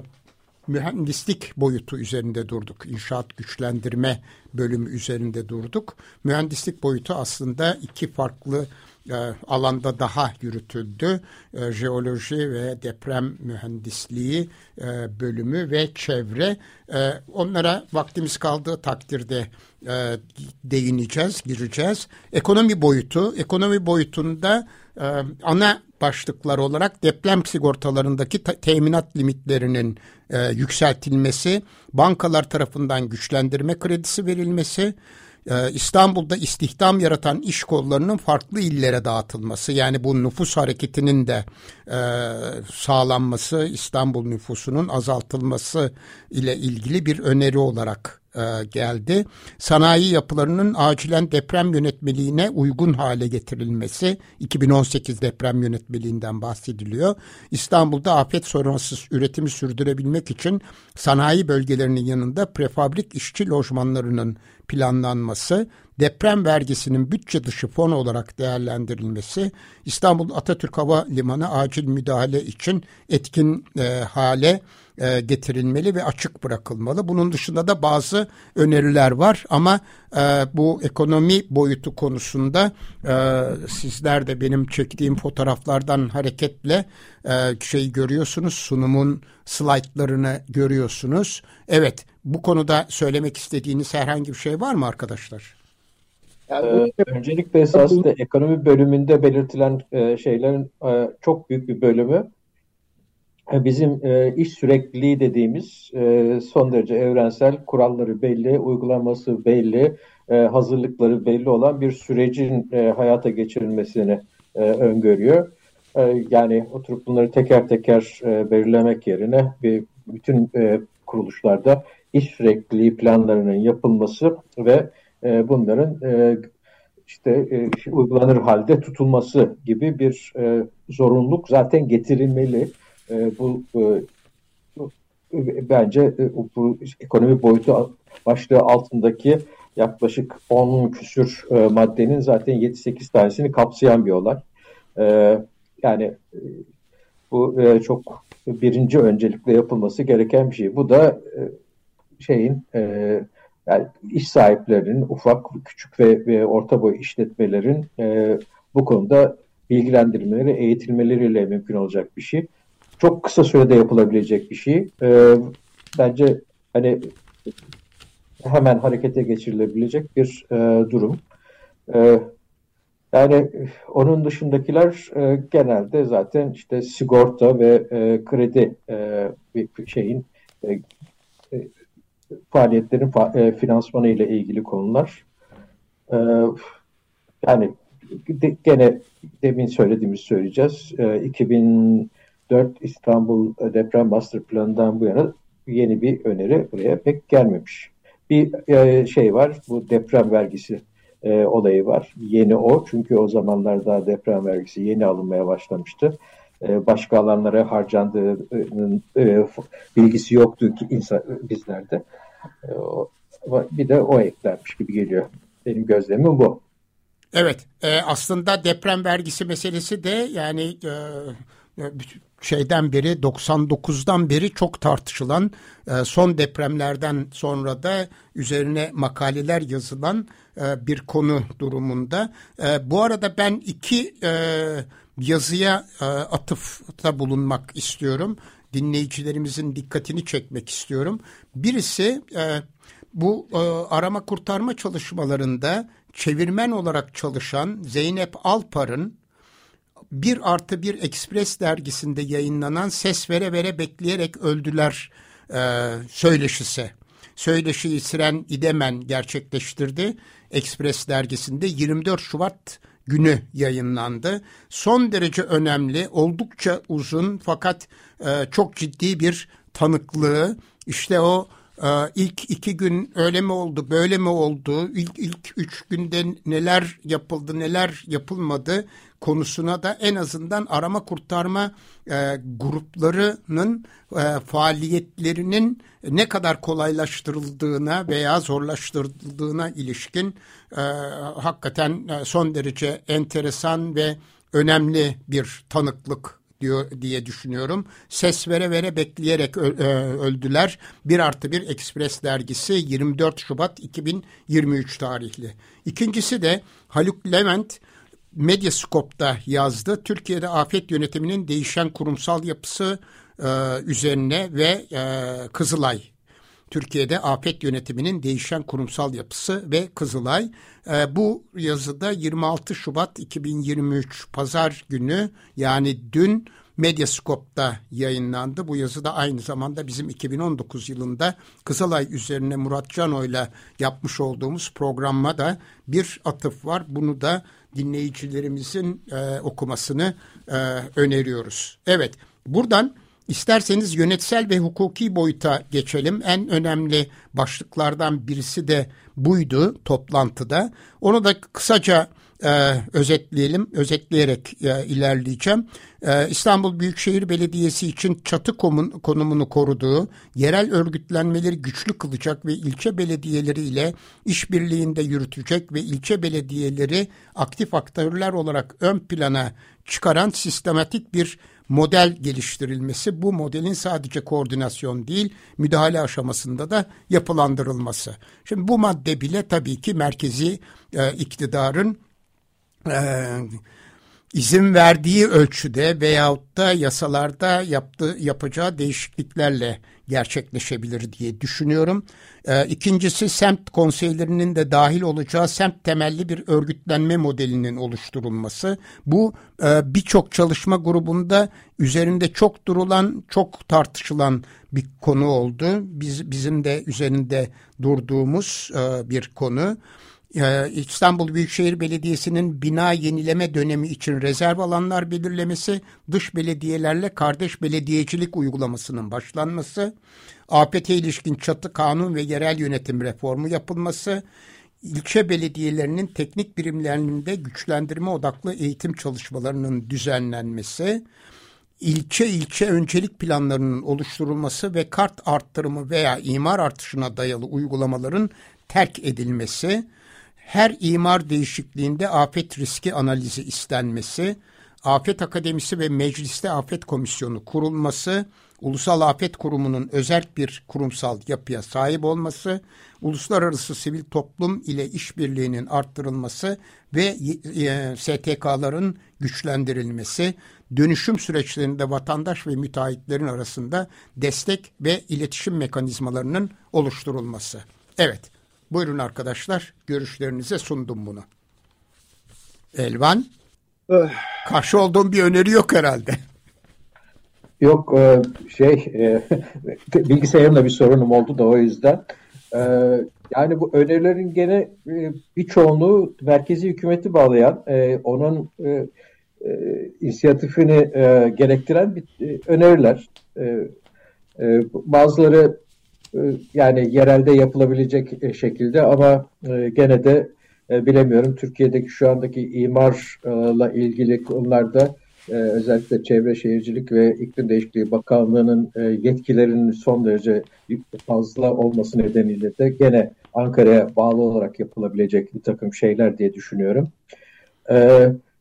mühendislik boyutu üzerinde durduk. İnşaat güçlendirme bölümü üzerinde durduk. Mühendislik boyutu aslında iki farklı e, alanda daha yürütüldü. E, jeoloji ve deprem mühendisliği e, bölümü ve çevre. E, onlara vaktimiz kaldığı takdirde e, değineceğiz, gireceğiz. Ekonomi boyutu, ekonomi boyutunda e, ana başlıklar olarak deprem sigortalarındaki teminat limitlerinin e, yükseltilmesi, bankalar tarafından güçlendirme kredisi verilmesi, e, İstanbul'da istihdam yaratan iş kollarının farklı illere dağıtılması yani bu nüfus hareketinin de e, sağlanması İstanbul nüfusunun azaltılması ile ilgili bir öneri olarak e, geldi. Sanayi yapılarının acilen deprem yönetmeliğine uygun hale getirilmesi 2018 deprem yönetmeliğinden bahsediliyor. İstanbul'da afet sonrası üretimi sürdürebilmek için sanayi bölgelerinin yanında prefabrik işçi lojmanlarının planlanması, deprem vergisinin bütçe dışı fon olarak değerlendirilmesi, İstanbul Atatürk Hava Limanı acil müdahale için etkin e, hale e, getirilmeli ve açık bırakılmalı. Bunun dışında da bazı öneriler var ama e, bu ekonomi boyutu konusunda e, sizler de benim çektiğim fotoğraflardan hareketle e, şey görüyorsunuz sunumun slaytlarını görüyorsunuz. Evet bu konuda söylemek istediğiniz herhangi bir şey var mı arkadaşlar? Yani, ee, öncelikle esasında ekonomi bölümünde belirtilen e, şeylerin e, çok büyük bir bölümü e, bizim e, iş sürekliliği dediğimiz e, son derece evrensel kuralları belli, uygulaması belli, e, hazırlıkları belli olan bir sürecin e, hayata geçirilmesini e, öngörüyor. E, yani oturup bunları teker teker e, belirlemek yerine bir bütün e, kuruluşlarda iş sürekliliği planlarının yapılması ve e, bunların e, işte e, uygulanır halde tutulması gibi bir e, zorunluluk zaten getirilmeli. E, bu e, bence e, bu ekonomi boyutu başlığı altındaki yaklaşık 10 küsür e, maddenin zaten 7-8 tanesini kapsayan bir olay. E, yani e, bu e, çok birinci öncelikle yapılması gereken bir şey. Bu da e, şeyin e, yani iş sahiplerinin ufak, küçük ve, ve orta boy işletmelerin e, bu konuda bilgilendirmeleri, eğitilmeleriyle mümkün olacak bir şey. Çok kısa sürede yapılabilecek bir şey. E, bence hani hemen harekete geçirilebilecek bir e, durum. E, yani onun dışındakiler e, genelde zaten işte sigorta ve e, kredi e, şeyin e, faaliyetlerin fa e, finansmanı ile ilgili konular. E, yani de, gene demin söylediğimiz söyleyeceğiz. E, 2004 İstanbul Deprem Master Planı'ndan bu yana yeni bir öneri buraya pek gelmemiş. Bir e, şey var, bu deprem vergisi e, olayı var. Yeni o, çünkü o zamanlarda deprem vergisi yeni alınmaya başlamıştı. E, başka alanlara harcandığının e, bilgisi yoktu ki insan, bizlerde. E, bir de o eklenmiş gibi geliyor. Benim gözlemim bu. Evet, e, aslında deprem vergisi meselesi de yani e, e şeyden beri 99'dan beri çok tartışılan e, son depremlerden sonra da üzerine makaleler yazılan e, bir konu durumunda. E, bu arada ben iki yazıya atıfta bulunmak istiyorum. Dinleyicilerimizin dikkatini çekmek istiyorum. Birisi bu arama kurtarma çalışmalarında çevirmen olarak çalışan Zeynep Alpar'ın bir artı bir Ekspres dergisinde yayınlanan Ses Vere Vere Bekleyerek Öldüler e, söyleşisi. Söyleşiyi Siren İdemen gerçekleştirdi. Ekspres dergisinde 24 Şubat günü yayınlandı. Son derece önemli, oldukça uzun fakat e, çok ciddi bir tanıklığı. İşte o ilk iki gün öyle mi oldu, böyle mi oldu, ilk, ilk üç günde neler yapıldı, neler yapılmadı konusuna da en azından arama kurtarma e, gruplarının e, faaliyetlerinin ne kadar kolaylaştırıldığına veya zorlaştırıldığına ilişkin e, hakikaten e, son derece enteresan ve önemli bir tanıklık diyor diye düşünüyorum. Ses vere vere bekleyerek e, öldüler. Bir artı bir Ekspres dergisi 24 Şubat 2023 tarihli. İkincisi de Haluk Levent Medyascope'da yazdı. Türkiye'de afet yönetiminin değişen kurumsal yapısı e, üzerine ve e, Kızılay Türkiye'de afet yönetiminin değişen kurumsal yapısı ve Kızılay. E, bu yazıda 26 Şubat 2023 Pazar günü yani dün Medyascope'da yayınlandı. Bu yazı da aynı zamanda bizim 2019 yılında Kızılay üzerine Murat Cano ile yapmış olduğumuz programma da bir atıf var. Bunu da dinleyicilerimizin e, okumasını e, öneriyoruz. Evet buradan isterseniz yönetsel ve hukuki boyuta geçelim. En önemli başlıklardan birisi de buydu toplantıda. Onu da kısaca e, özetleyelim, özetleyerek e, ilerleyeceğim. E, İstanbul Büyükşehir Belediyesi için çatı komun, konumunu koruduğu, yerel örgütlenmeleri güçlü kılacak ve ilçe belediyeleri ile işbirliğinde yürütecek ve ilçe belediyeleri aktif aktörler olarak ön plana çıkaran sistematik bir model geliştirilmesi, bu modelin sadece koordinasyon değil, müdahale aşamasında da yapılandırılması. Şimdi bu madde bile tabii ki merkezi e, iktidarın e, izin verdiği ölçüde veyahut da yasalarda yaptığı, yapacağı değişikliklerle gerçekleşebilir diye düşünüyorum. E, ikincisi semt konseylerinin de dahil olacağı semt temelli bir örgütlenme modelinin oluşturulması. Bu e, birçok çalışma grubunda üzerinde çok durulan, çok tartışılan bir konu oldu. Biz bizim de üzerinde durduğumuz e, bir konu. İstanbul Büyükşehir Belediyesi'nin bina yenileme dönemi için rezerv alanlar belirlemesi, dış belediyelerle kardeş belediyecilik uygulamasının başlanması, APT ilişkin çatı kanun ve yerel yönetim reformu yapılması, ilçe belediyelerinin teknik birimlerinde güçlendirme odaklı eğitim çalışmalarının düzenlenmesi, ilçe ilçe öncelik planlarının oluşturulması ve kart arttırımı veya imar artışına dayalı uygulamaların terk edilmesi, her imar değişikliğinde afet riski analizi istenmesi, Afet Akademisi ve Mecliste Afet Komisyonu kurulması, Ulusal Afet Kurumu'nun özel bir kurumsal yapıya sahip olması, uluslararası sivil toplum ile işbirliğinin arttırılması ve e, STK'ların güçlendirilmesi, dönüşüm süreçlerinde vatandaş ve müteahhitlerin arasında destek ve iletişim mekanizmalarının oluşturulması. Evet, Buyurun arkadaşlar görüşlerinize sundum bunu. Elvan eh. karşı olduğum bir öneri yok herhalde. Yok e, şey e, bilgisayarımda bir sorunum oldu da o yüzden. E, yani bu önerilerin gene bir çoğunluğu merkezi hükümeti bağlayan, onun inisiyatifini gerektiren öneriler. Bazıları yani yerelde yapılabilecek e, şekilde ama e, gene de bilemiyorum Türkiye'deki şu andaki imarla ilgili konularda özellikle Çevre Şehircilik ve İklim Değişikliği Bakanlığı'nın yetkilerinin son derece fazla olması nedeniyle de gene Ankara'ya bağlı olarak yapılabilecek bir takım şeyler diye düşünüyorum.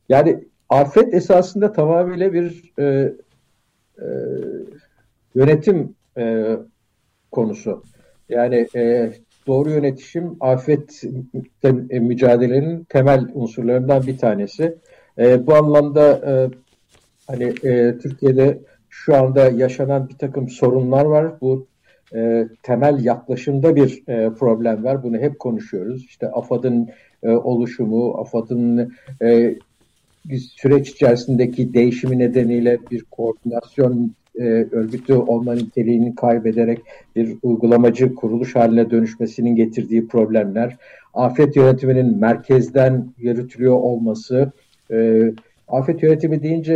Yani afet esasında tamamıyla bir yönetim konusu. Yani e, doğru yönetişim afet e, mücadelenin temel unsurlarından bir tanesi. E, bu anlamda e, hani e, Türkiye'de şu anda yaşanan bir takım sorunlar var. Bu e, temel yaklaşımda bir e, problem var. Bunu hep konuşuyoruz. İşte AFAD'ın e, oluşumu, AFAD'ın e, süreç içerisindeki değişimi nedeniyle bir koordinasyon e, örgütü olma niteliğini kaybederek bir uygulamacı kuruluş haline dönüşmesinin getirdiği problemler, afet yönetiminin merkezden yürütülüyor olması, e, afet yönetimi deyince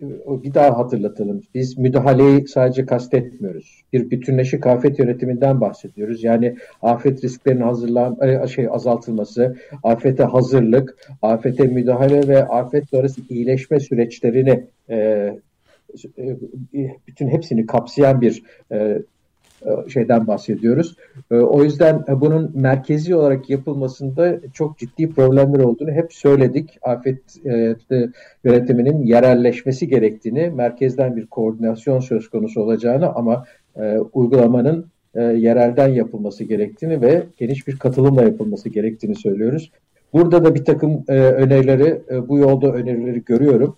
e, bir daha hatırlatalım. Biz müdahaleyi sadece kastetmiyoruz. Bir bütünleşik afet yönetiminden bahsediyoruz. Yani afet risklerinin hazırlan e, şey azaltılması, afete hazırlık, afete müdahale ve afet sonrası iyileşme süreçlerini e, bütün hepsini kapsayan bir e, e, şeyden bahsediyoruz. O yüzden bunun merkezi olarak yapılmasında çok ciddi problemler olduğunu hep söyledik. Afet yönetiminin yerelleşmesi gerektiğini, merkezden bir koordinasyon söz konusu olacağını ama uygulamanın yerelden yapılması gerektiğini ve geniş bir katılımla yapılması gerektiğini söylüyoruz. Burada da bir takım e, önerileri, e, bu yolda önerileri görüyorum.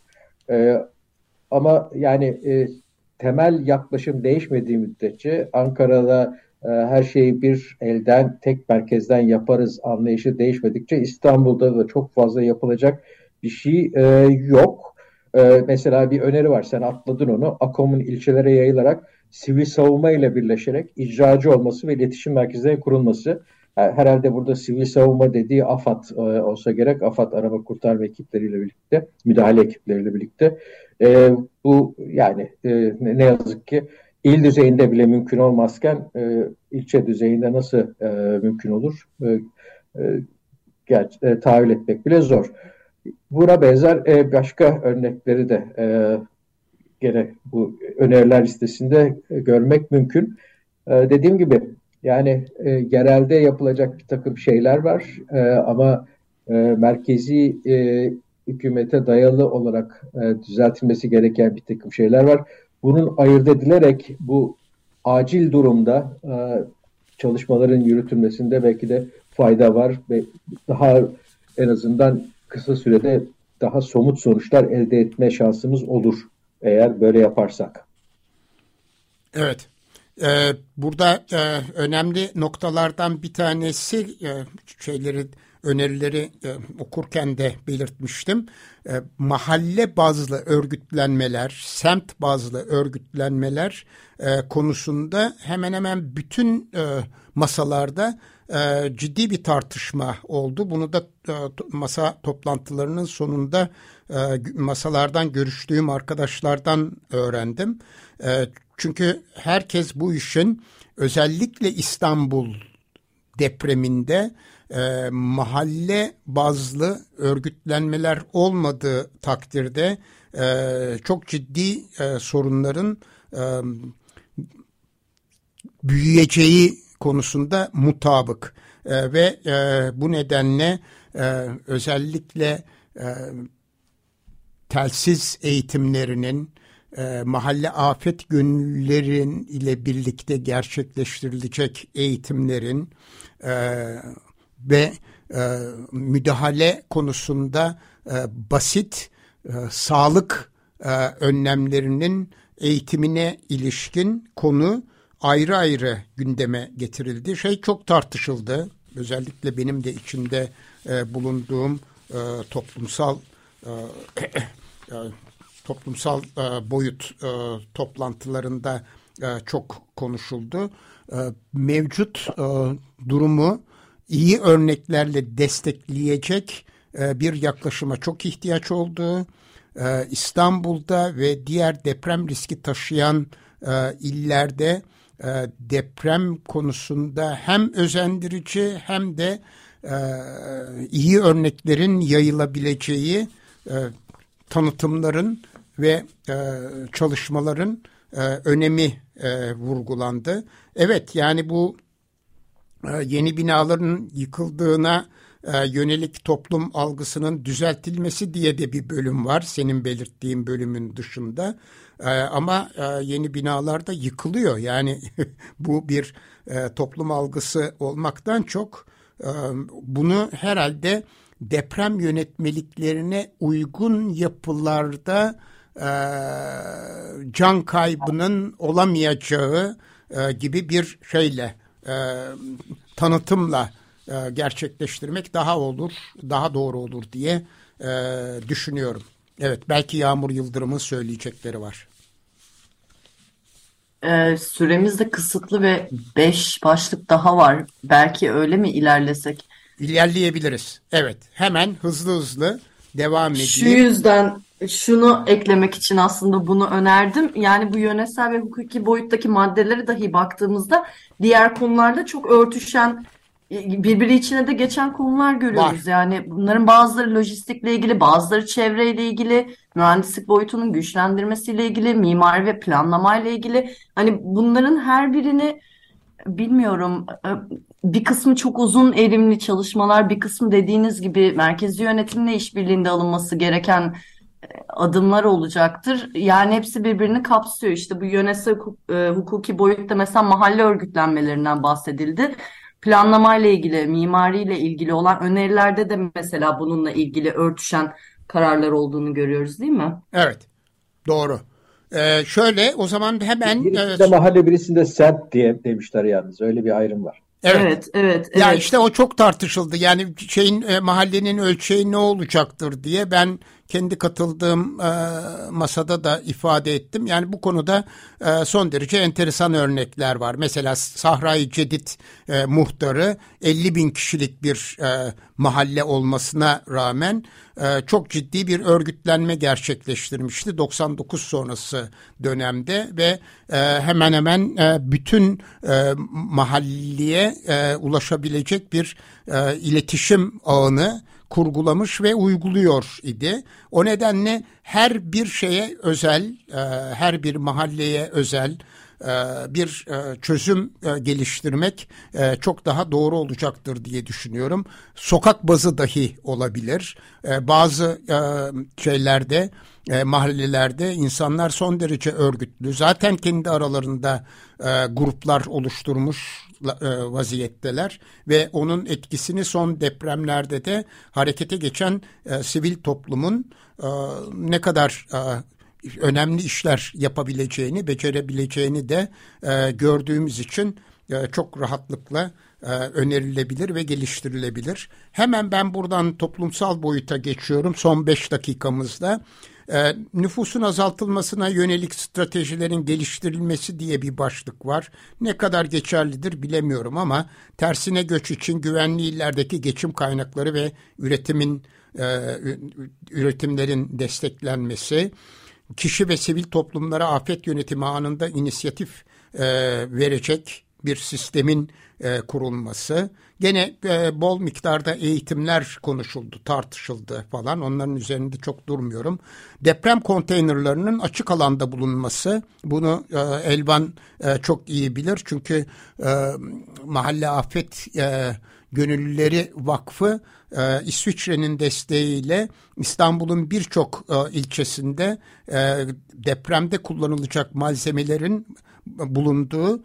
Ama yani e, temel yaklaşım değişmediği müddetçe Ankara'da e, her şeyi bir elden, tek merkezden yaparız anlayışı değişmedikçe İstanbul'da da çok fazla yapılacak bir şey e, yok. E, mesela bir öneri var, sen atladın onu. AKOM'un ilçelere yayılarak sivil savunma ile birleşerek icracı olması ve iletişim merkezleri kurulması. Herhalde burada sivil savunma dediği AFAD e, olsa gerek. AFAD arama kurtarma ekipleriyle birlikte, müdahale ekipleriyle birlikte. E, bu yani e, ne yazık ki il düzeyinde bile mümkün olmazken e, ilçe düzeyinde nasıl e, mümkün olur? E, e, e, tahayyül etmek bile zor. Buna benzer e, başka örnekleri de e, gene bu öneriler listesinde e, görmek mümkün. E, dediğim gibi yani e, yerelde yapılacak bir takım şeyler var e, ama e, merkezi e, hükümete dayalı olarak e, düzeltilmesi gereken bir takım şeyler var. Bunun ayırt edilerek bu acil durumda e, çalışmaların yürütülmesinde belki de fayda var ve daha en azından kısa sürede daha somut sonuçlar elde etme şansımız olur eğer böyle yaparsak. Evet. Ee, burada e, önemli noktalardan bir tanesi e, şeyleri önerileri e, okurken de belirtmiştim. E, mahalle bazlı örgütlenmeler, semt bazlı örgütlenmeler e, konusunda hemen hemen bütün e, masalarda e, ciddi bir tartışma oldu. Bunu da e, masa toplantılarının sonunda e, masalardan görüştüğüm arkadaşlardan öğrendim. E, çünkü herkes bu işin özellikle İstanbul depreminde e, mahalle bazlı örgütlenmeler olmadığı takdirde e, çok ciddi e, sorunların e, büyüyeceği konusunda mutabık. E, ve e, bu nedenle e, özellikle e, telsiz eğitimlerinin e, mahalle afet gönüllerin ile birlikte gerçekleştirilecek eğitimlerin e, ve e, müdahale konusunda e, basit e, sağlık e, önlemlerinin eğitimine ilişkin konu ayrı ayrı gündeme getirildi. Şey çok tartışıldı. Özellikle benim de içinde e, bulunduğum e, toplumsal e, e, toplumsal e, boyut e, toplantılarında e, çok konuşuldu. E, mevcut e, durumu iyi örneklerle destekleyecek e, bir yaklaşıma çok ihtiyaç oldu. E, İstanbul'da ve diğer deprem riski taşıyan e, illerde deprem konusunda hem özendirici hem de iyi örneklerin yayılabileceği tanıtımların ve çalışmaların önemi vurgulandı. Evet yani bu ee, yeni binaların yıkıldığına e, yönelik toplum algısının düzeltilmesi diye de bir bölüm var senin belirttiğin bölümün dışında. Ee, ama e, yeni binalar da yıkılıyor. Yani bu bir e, toplum algısı olmaktan çok bunu herhalde deprem yönetmeliklerine uygun yapılarda can kaybının olamayacağı gibi bir şeyle e, tanıtımla e, gerçekleştirmek daha olur, daha doğru olur diye e, düşünüyorum. Evet, belki Yağmur Yıldırım'ın söyleyecekleri var. Ee, süremiz de kısıtlı ve beş başlık daha var. Belki öyle mi ilerlesek? İlerleyebiliriz. Evet, hemen hızlı hızlı devam edeyim. Şu yüzden şunu eklemek için aslında bunu önerdim. Yani bu yönetsel ve hukuki boyuttaki maddeleri dahi baktığımızda diğer konularda çok örtüşen birbiri içine de geçen konular görüyoruz. Var. Yani bunların bazıları lojistikle ilgili, bazıları çevreyle ilgili, mühendislik boyutunun güçlendirmesiyle ilgili, mimari ve planlamayla ilgili. Hani bunların her birini bilmiyorum bir kısmı çok uzun erimli çalışmalar, bir kısmı dediğiniz gibi merkezi yönetimle işbirliğinde alınması gereken adımlar olacaktır. Yani hepsi birbirini kapsıyor. İşte bu yönetsel hukuk, e, hukuki boyutta mesela mahalle örgütlenmelerinden bahsedildi. planlamayla ilgili, mimariyle ilgili olan önerilerde de mesela bununla ilgili örtüşen kararlar olduğunu görüyoruz değil mi? Evet, doğru. Ee, şöyle o zaman hemen... Birisinde e, mahalle birisinde semt diye demişler yalnız. Öyle bir ayrım var. Evet, evet. evet ya işte o çok tartışıldı. Yani şeyin e, mahallenin ölçeği ne olacaktır diye ben kendi katıldığım e, masada da ifade ettim. Yani bu konuda e, son derece enteresan örnekler var. Mesela Sahra-i Cedid e, muhtarı 50 bin kişilik bir e, mahalle olmasına rağmen e, çok ciddi bir örgütlenme gerçekleştirmişti 99 sonrası dönemde ve e, hemen hemen e, bütün e, mahalleye e, ulaşabilecek bir e, iletişim ağını kurgulamış ve uyguluyor idi. O nedenle her bir şeye özel, e, her bir mahalleye özel e, bir e, çözüm geliştirmek çok daha doğru olacaktır diye düşünüyorum. Sokak bazı dahi olabilir. Bazı şeylerde mahallelerde insanlar son derece örgütlü. Zaten kendi aralarında gruplar oluşturmuş vaziyetteler ve onun etkisini son depremlerde de harekete geçen e, sivil toplumun e, ne kadar e, önemli işler yapabileceğini, becerebileceğini de e, gördüğümüz için e, çok rahatlıkla e, önerilebilir ve geliştirilebilir. Hemen ben buradan toplumsal boyuta geçiyorum son beş dakikamızda. E, nüfusun azaltılmasına yönelik stratejilerin geliştirilmesi diye bir başlık var. Ne kadar geçerlidir bilemiyorum ama tersine göç için güvenli illerdeki geçim kaynakları ve üretimin e, üretimlerin desteklenmesi, kişi ve sivil toplumlara afet yönetimi anında inisiyatif e, verecek bir sistemin e, kurulması. Gene e, bol miktarda eğitimler konuşuldu, tartışıldı falan. Onların üzerinde çok durmuyorum. Deprem konteynerlarının açık alanda bulunması. Bunu e, Elvan e, çok iyi bilir. Çünkü e, Mahalle Afet e, Gönüllüleri Vakfı e, İsviçre'nin desteğiyle İstanbul'un birçok e, ilçesinde e, depremde kullanılacak malzemelerin bulunduğu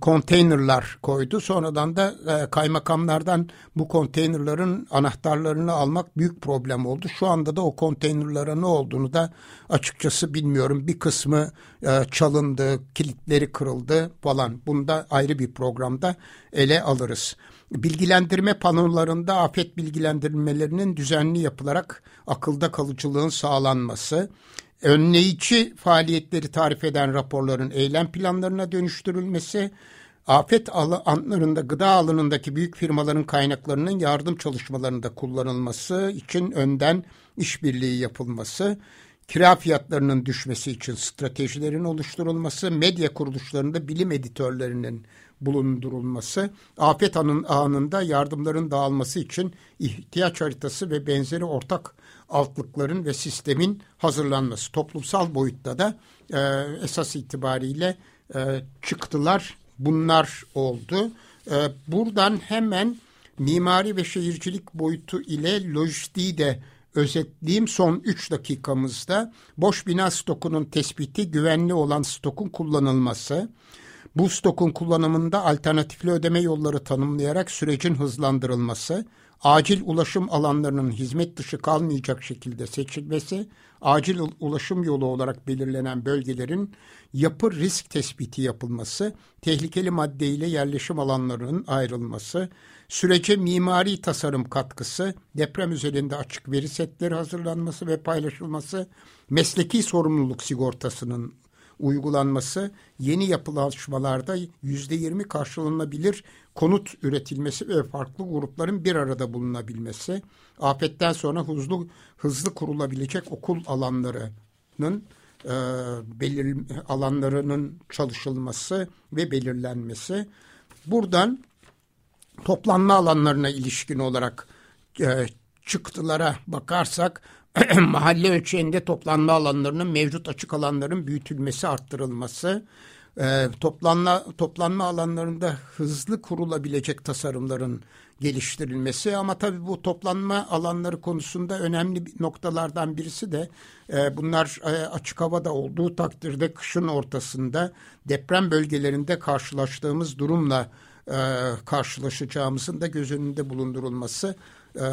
konteynerlar koydu. Sonradan da e, kaymakamlardan bu konteynerların anahtarlarını almak büyük problem oldu. Şu anda da o konteynerlara ne olduğunu da açıkçası bilmiyorum. Bir kısmı e, çalındı, kilitleri kırıldı falan. Bunu da ayrı bir programda ele alırız. Bilgilendirme panolarında afet bilgilendirmelerinin düzenli yapılarak akılda kalıcılığın sağlanması, önleyici faaliyetleri tarif eden raporların eylem planlarına dönüştürülmesi, afet anlarında gıda alanındaki büyük firmaların kaynaklarının yardım çalışmalarında kullanılması için önden işbirliği yapılması, kira fiyatlarının düşmesi için stratejilerin oluşturulması, medya kuruluşlarında bilim editörlerinin bulundurulması, afet anında yardımların dağılması için ihtiyaç haritası ve benzeri ortak altlıkların ve sistemin hazırlanması. Toplumsal boyutta da e, esas itibariyle e, çıktılar bunlar oldu. E, buradan hemen mimari ve şehircilik boyutu ile lojistiği de özetleyeyim son 3 dakikamızda. Boş bina stokunun tespiti, güvenli olan stokun kullanılması, bu stokun kullanımında alternatifli ödeme yolları tanımlayarak sürecin hızlandırılması, acil ulaşım alanlarının hizmet dışı kalmayacak şekilde seçilmesi, acil ulaşım yolu olarak belirlenen bölgelerin yapı risk tespiti yapılması, tehlikeli madde ile yerleşim alanlarının ayrılması, sürece mimari tasarım katkısı, deprem üzerinde açık veri setleri hazırlanması ve paylaşılması, mesleki sorumluluk sigortasının uygulanması, yeni yapılaşmalarda yüzde yirmi karşılanabilir konut üretilmesi ve farklı grupların bir arada bulunabilmesi, afetten sonra hızlı hızlı kurulabilecek okul alanlarının e, belir alanlarının çalışılması ve belirlenmesi. Buradan toplanma alanlarına ilişkin olarak e, çıktılara bakarsak mahalle ölçeğinde toplanma alanlarının mevcut açık alanların büyütülmesi, arttırılması, e, toplanma, toplanma alanlarında hızlı kurulabilecek tasarımların geliştirilmesi. Ama tabii bu toplanma alanları konusunda önemli noktalardan birisi de e, bunlar e, açık havada olduğu takdirde kışın ortasında deprem bölgelerinde karşılaştığımız durumla e, karşılaşacağımızın da göz önünde bulundurulması e,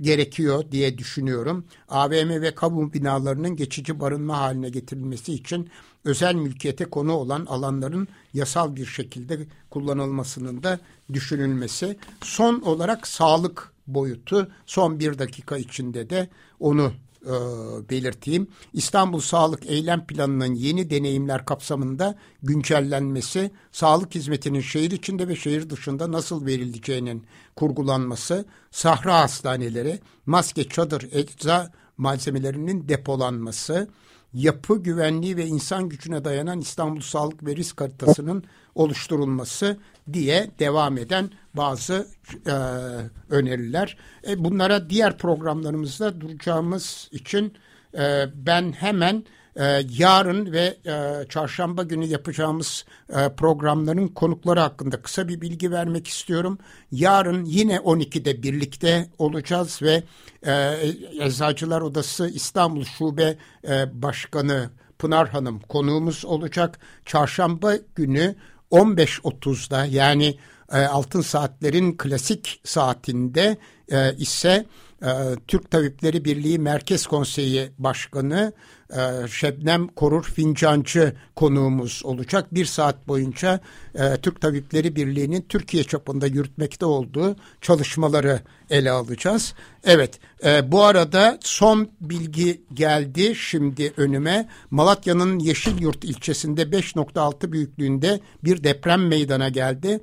gerekiyor diye düşünüyorum. AVM ve kamu binalarının geçici barınma haline getirilmesi için özel mülkiyete konu olan alanların yasal bir şekilde kullanılmasının da düşünülmesi. Son olarak sağlık boyutu son bir dakika içinde de onu e, belirteyim. İstanbul Sağlık Eylem Planı'nın yeni deneyimler kapsamında güncellenmesi, sağlık hizmetinin şehir içinde ve şehir dışında nasıl verileceğinin kurgulanması, sahra hastaneleri, maske, çadır, ecza malzemelerinin depolanması, yapı güvenliği ve insan gücüne dayanan İstanbul Sağlık ve Risk Haritası'nın oluşturulması diye devam eden bazı e, öneriler. E, bunlara diğer programlarımızda duracağımız için e, ben hemen e, yarın ve e, çarşamba günü yapacağımız e, programların konukları hakkında kısa bir bilgi vermek istiyorum. Yarın yine 12'de birlikte olacağız ve e, Eczacılar Odası İstanbul Şube e, Başkanı Pınar Hanım konuğumuz olacak. Çarşamba günü 15.30'da yani e, Altın Saatler'in klasik saatinde e, ise Türk Tabipleri Birliği Merkez Konseyi Başkanı e, Şebnem Korur Fincancı konuğumuz olacak. Bir saat boyunca e, Türk Tabipleri Birliği'nin Türkiye çapında yürütmekte olduğu çalışmaları ele alacağız. Evet e, bu arada son bilgi geldi şimdi önüme. Malatya'nın Yeşilyurt ilçesinde 5.6 büyüklüğünde bir deprem meydana geldi.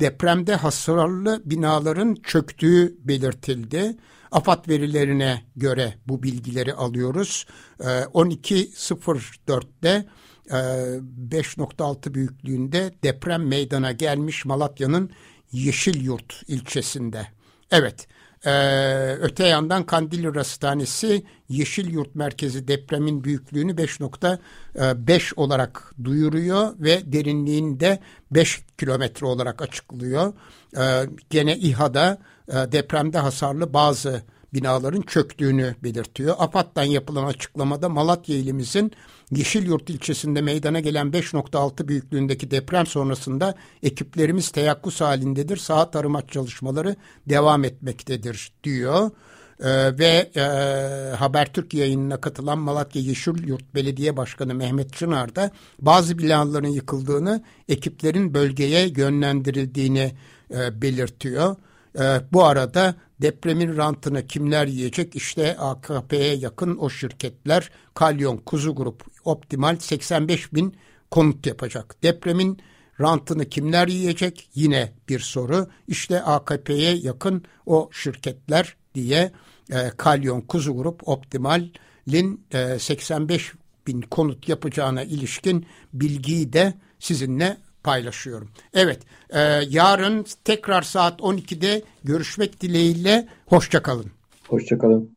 Depremde hasarlı binaların çöktüğü belirtildi. AFAD verilerine göre bu bilgileri alıyoruz. 12.04'te ee, 5.6 e, büyüklüğünde deprem meydana gelmiş Malatya'nın Yeşilyurt ilçesinde. Evet, ee, öte yandan Kandilli Hastanesi Yeşilyurt merkezi depremin büyüklüğünü 5.5 olarak duyuruyor ve derinliğinde 5 kilometre olarak açıklıyor. Ee, gene İHA'da e, depremde hasarlı bazı binaların çöktüğünü belirtiyor. AFAD'dan yapılan açıklamada Malatya ilimizin Yeşilyurt ilçesinde meydana gelen 5.6 büyüklüğündeki deprem sonrasında ekiplerimiz teyakkuz halindedir. Saat arama çalışmaları devam etmektedir diyor. Ee, ve e, Habertürk yayınına katılan Malatya Yeşilyurt Belediye Başkanı Mehmet Çınar da bazı binaların yıkıldığını, ekiplerin bölgeye yönlendirildiğini e, belirtiyor. E, bu arada depremin rantını kimler yiyecek? İşte AKP'ye yakın o şirketler Kalyon, Kuzu Grup, Optimal 85 bin konut yapacak. Depremin rantını kimler yiyecek? Yine bir soru. İşte AKP'ye yakın o şirketler diye e, Kalyon, Kuzu Grup, Optimal'in e, 85 bin konut yapacağına ilişkin bilgiyi de sizinle paylaşıyorum. Evet, e, yarın tekrar saat 12'de görüşmek dileğiyle. Hoşçakalın. Hoşçakalın.